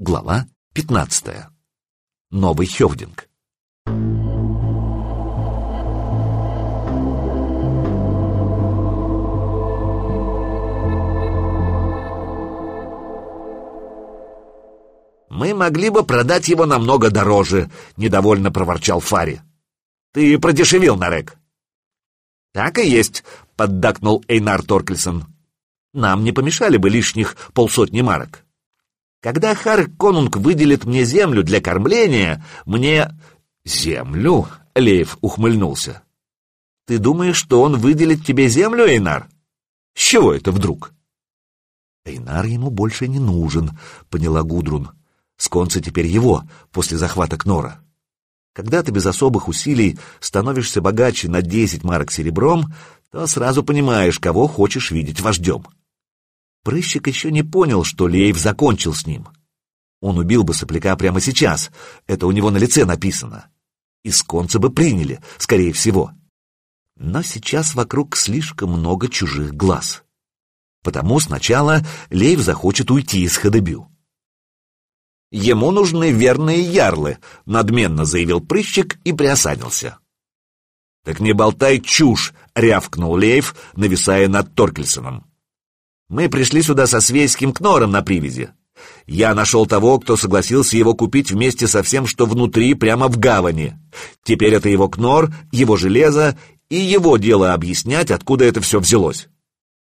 Глава 15. Новый Хевдинг. «Мы могли бы продать его намного дороже», — недовольно проворчал Фари. «Ты продешевил, Нарек». «Так и есть», — поддакнул Эйнар Торкельсон. «Нам не помешали бы лишних полсотни марок». Когда Харк Конунг выделит мне землю для кормления, мне... Землю? Леев ухмыльнулся. Ты думаешь, что он выделит тебе землю, Эйнар? С чего это вдруг? Эйнар ему больше не нужен, поняла Гудрун. Сконцы теперь его, после захвата Кнора. Когда ты без особых усилий становишься богаче на десять марок серебром, то сразу понимаешь, кого хочешь видеть вождем. Прыщик еще не понял, что Лейв закончил с ним. Он убил бы сопляка прямо сейчас, это у него на лице написано. Исконцы бы приняли, скорее всего. Но сейчас вокруг слишком много чужих глаз. Потому сначала Лейв захочет уйти из Хадебю. «Ему нужны верные ярлы», — надменно заявил прыщик и приосанился. «Так не болтай чушь!» — рявкнул Лейв, нависая над Торкельсоном. Мы пришли сюда со свейским кнором на привязи. Я нашел того, кто согласился его купить вместе со всем, что внутри, прямо в гавани. Теперь это его кнор, его железо и его дело объяснять, откуда это все взялось.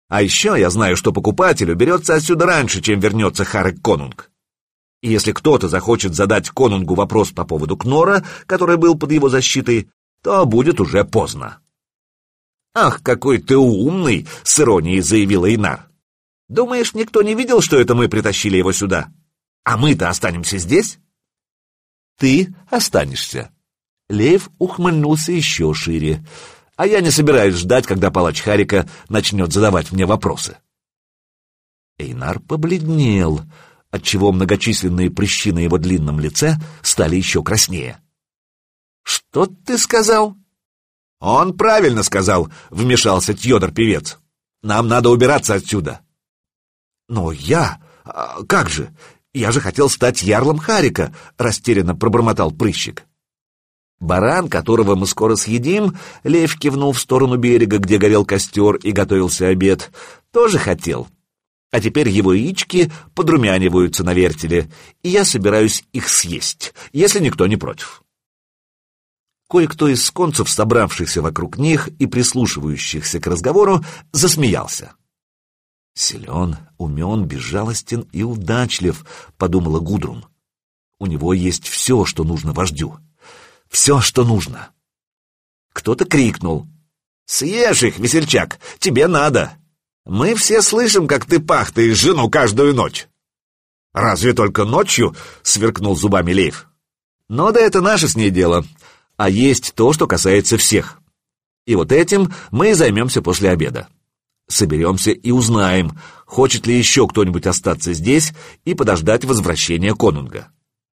А еще я знаю, что покупатель уберется отсюда раньше, чем вернется Харек Конунг. И если кто-то захочет задать Конунгу вопрос по поводу Кнора, который был под его защитой, то будет уже поздно. «Ах, какой ты умный!» — с иронией заявила Инар. Думаешь, никто не видел, что это мы притащили его сюда? А мы-то останемся здесь? Ты останешься. Лев ухмыльнулся еще шире. А я не собираюсь ждать, когда палач Харика начнет задавать мне вопросы. Эйнар побледнел, отчего многочисленные прыщи на его длинном лице стали еще краснее. «Что ты сказал?» «Он правильно сказал», — вмешался Тьодор-певец. «Нам надо убираться отсюда. «Но я... А, как же? Я же хотел стать ярлом Харика!» — растерянно пробормотал прыщик. Баран, которого мы скоро съедим, Лев кивнул в сторону берега, где горел костер и готовился обед, тоже хотел. А теперь его яички подрумяниваются на вертеле, и я собираюсь их съесть, если никто не против. Кое-кто из сконцев, собравшихся вокруг них и прислушивающихся к разговору, засмеялся. Силен, умен, безжалостен и удачлив, подумала Гудрун. У него есть все, что нужно вождю. Все, что нужно. Кто-то крикнул. «Съешь их, весельчак, тебе надо. Мы все слышим, как ты пахтаешь жену каждую ночь». «Разве только ночью?» — сверкнул зубами Лейв. «Но да это наше с ней дело. А есть то, что касается всех. И вот этим мы и займемся после обеда. Соберемся и узнаем, хочет ли еще кто-нибудь остаться здесь и подождать возвращения конунга.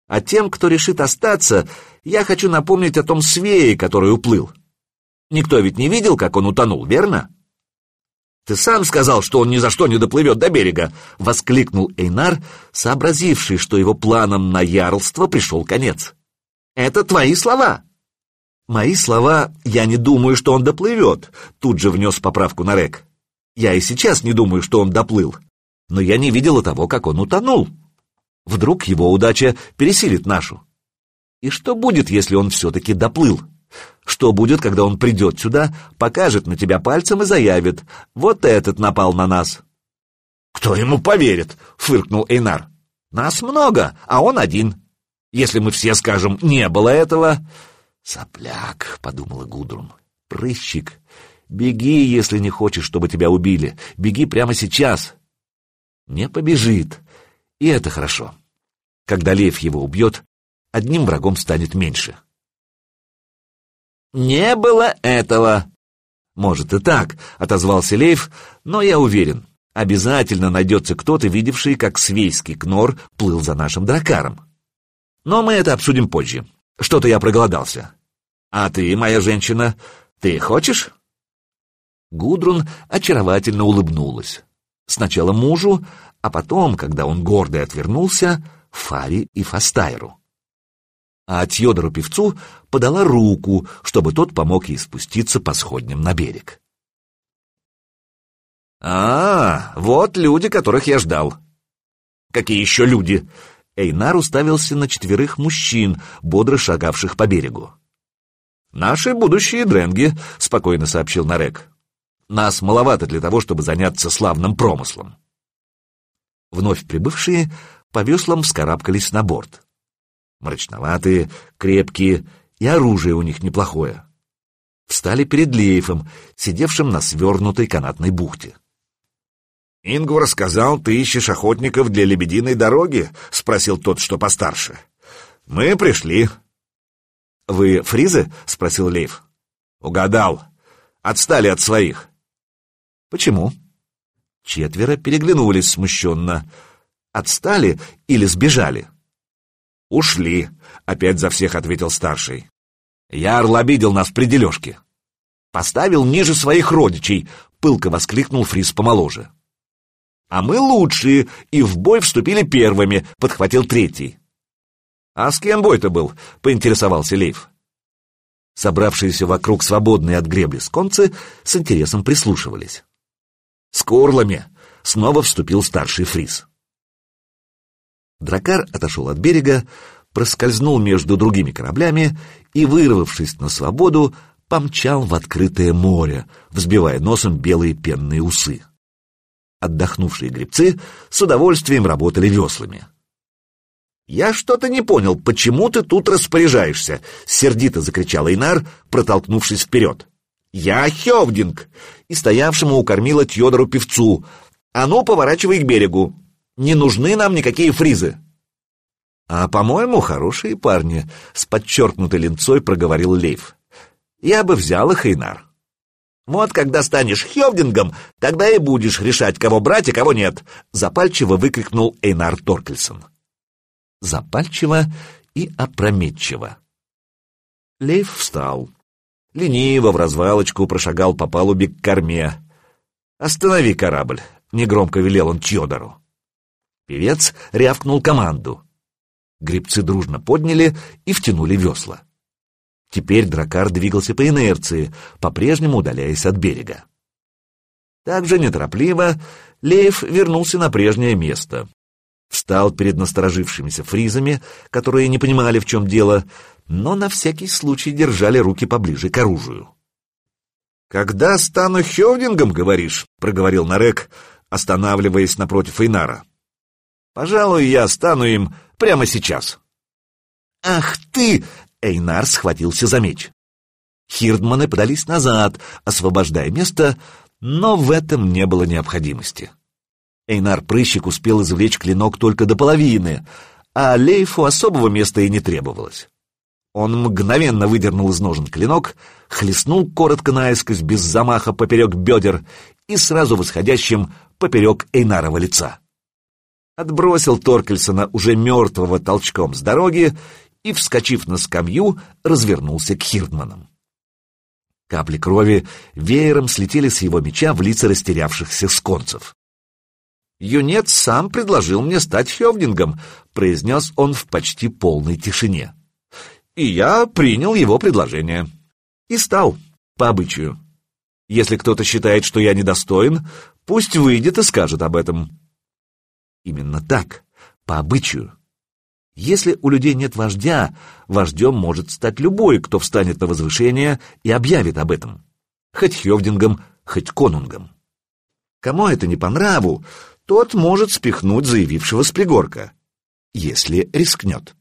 А тем, кто решит остаться, я хочу напомнить о том свее, который уплыл. Никто ведь не видел, как он утонул, верно? «Ты сам сказал, что он ни за что не доплывет до берега!» — воскликнул Эйнар, сообразивший, что его планам на ярлство пришел конец. «Это твои слова!» «Мои слова, я не думаю, что он доплывет», — тут же внес поправку на Рек. Я и сейчас не думаю, что он доплыл. Но я не видела того, как он утонул. Вдруг его удача пересилит нашу. И что будет, если он все-таки доплыл? Что будет, когда он придет сюда, покажет на тебя пальцем и заявит, вот этот напал на нас? Кто ему поверит? Фыркнул Эйнар. Нас много, а он один. Если мы все скажем, не было этого... Сопляк, подумала Гудрун, прыщик, Беги, если не хочешь, чтобы тебя убили. Беги прямо сейчас. Не побежит. И это хорошо. Когда лев его убьет, одним врагом станет меньше. «Не было этого!» «Может и так», — отозвался Лейв, «но я уверен, обязательно найдется кто-то, видевший, как свейский кнор плыл за нашим дракаром. Но мы это обсудим позже. Что-то я проголодался. А ты, моя женщина, ты хочешь?» Гудрун очаровательно улыбнулась. Сначала мужу, а потом, когда он гордо отвернулся, Фари и Фастайру. А Тьодору певцу подала руку, чтобы тот помог ей спуститься по сходням на берег. «А, вот люди, которых я ждал». «Какие еще люди?» Эйнар уставился на четверых мужчин, бодро шагавших по берегу. «Наши будущие дренги», — спокойно сообщил Нарек. «Нас маловато для того, чтобы заняться славным промыслом». Вновь прибывшие по веслам вскарабкались на борт. Мрачноватые, крепкие, и оружие у них неплохое. Встали перед Лейфом, сидевшим на свернутой канатной бухте. «Ингвар сказал, ты ищешь охотников для лебединой дороги?» — спросил тот, что постарше. «Мы пришли». «Вы фризы?» — спросил Лейф. «Угадал. Отстали от своих». «Почему?» Четверо переглянулись смущенно. «Отстали или сбежали?» «Ушли», — опять за всех ответил старший. «Ярл обидел нас при дележке». «Поставил ниже своих родичей», — пылко воскликнул Фриз помоложе. «А мы лучшие, и в бой вступили первыми», — подхватил третий. «А с кем бой-то был?» — поинтересовался Лейф. Собравшиеся вокруг свободные от гребли сконцы с интересом прислушивались. «С курлами!» — снова вступил старший фриз. Дракар отошел от берега, проскользнул между другими кораблями и, вырвавшись на свободу, помчал в открытое море, взбивая носом белые пенные усы. Отдохнувшие гребцы с удовольствием работали веслами. «Я что-то не понял, почему ты тут распоряжаешься?» — сердито закричал Эйнар, протолкнувшись вперед. «Я Хевдинг!» и стоявшему у кормила Тьодору певцу. «А ну, поворачивай к берегу! Не нужны нам никакие фризы!» «А, по-моему, хорошие парни», — с подчеркнутой линцой проговорил Лейф. «Я бы взял их, Эйнар». «Вот когда станешь Хевдингом, тогда и будешь решать, кого брать и кого нет», — запальчиво выкрикнул Эйнар Торкельсон. Запальчиво и опрометчиво. Лейф встал. Лениво в развалочку прошагал по палубе к корме. «Останови корабль», — негромко велел он Чьодору. Певец рявкнул команду. Гребцы дружно подняли и втянули весла. Теперь дракар двигался по инерции, по-прежнему удаляясь от берега. Также неторопливо Леев вернулся на прежнее место. Встал перед насторожившимися фризами, которые не понимали, в чем дело, но на всякий случай держали руки поближе к оружию. «Когда стану Хевдингом, говоришь?» — проговорил Нарек, останавливаясь напротив Инара. «Пожалуй, я стану им прямо сейчас». «Ах ты!» — Эйнар схватился за меч. Хирдманы подались назад, освобождая место, но в этом не было необходимости. Эйнар Прыщик успел извлечь клинок только до половины, а Лейфу особого места и не требовалось. Он мгновенно выдернул из ножен клинок, хлестнул коротко наискось без замаха поперек бедер и сразу восходящим поперек Эйнарова лица. Отбросил Торкельсона уже мертвого толчком с дороги и, вскочив на скамью, развернулся к Хирдманам. Капли крови веером слетели с его меча в лица растерявшихся сконцев. «Юнец сам предложил мне стать Хевдингом», — произнес он в почти полной тишине и я принял его предложение. И стал, по обычаю. Если кто-то считает, что я недостоин, пусть выйдет и скажет об этом. Именно так, по обычаю. Если у людей нет вождя, вождем может стать любой, кто встанет на возвышение и объявит об этом. Хоть Хевдингом, хоть Конунгом. Кому это не по нраву, тот может спихнуть заявившего с пригорка, если рискнет.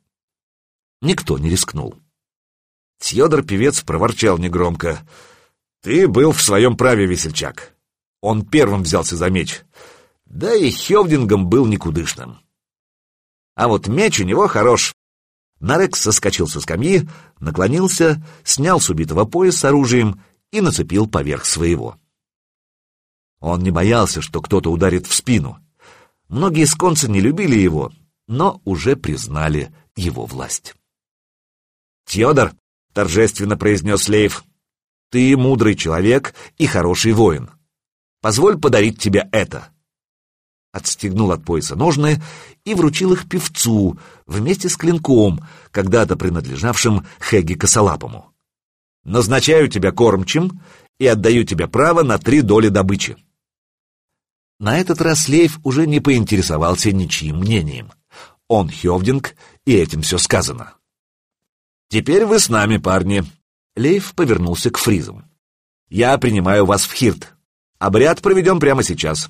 Никто не рискнул. Тьодор-певец проворчал негромко. «Ты был в своем праве, весельчак. Он первым взялся за меч. Да и Хевдингом был никудышным. А вот меч у него хорош. Нарекс соскочил со скамьи, наклонился, снял с убитого пояс с оружием и нацепил поверх своего. Он не боялся, что кто-то ударит в спину. Многие сконцы не любили его, но уже признали его власть. «Тьодор!» — торжественно произнес Лейв. «Ты мудрый человек и хороший воин. Позволь подарить тебе это». отстегнул от пояса ножны и вручил их певцу вместе с клинком, когда-то принадлежавшим Хеги Косолапому. «Назначаю тебя кормчим и отдаю тебе право на три доли добычи». На этот раз Лейф уже не поинтересовался ничьим мнением. Он Хевдинг, и этим все сказано. «Теперь вы с нами, парни». Лейф повернулся к фризам. «Я принимаю вас в Хирт. Обряд проведем прямо сейчас.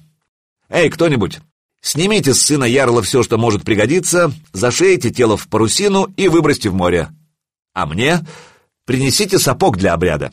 Эй, кто-нибудь, снимите с сына Ярла все, что может пригодиться, зашейте тело в парусину и выбросьте в море. А мне принесите сапог для обряда».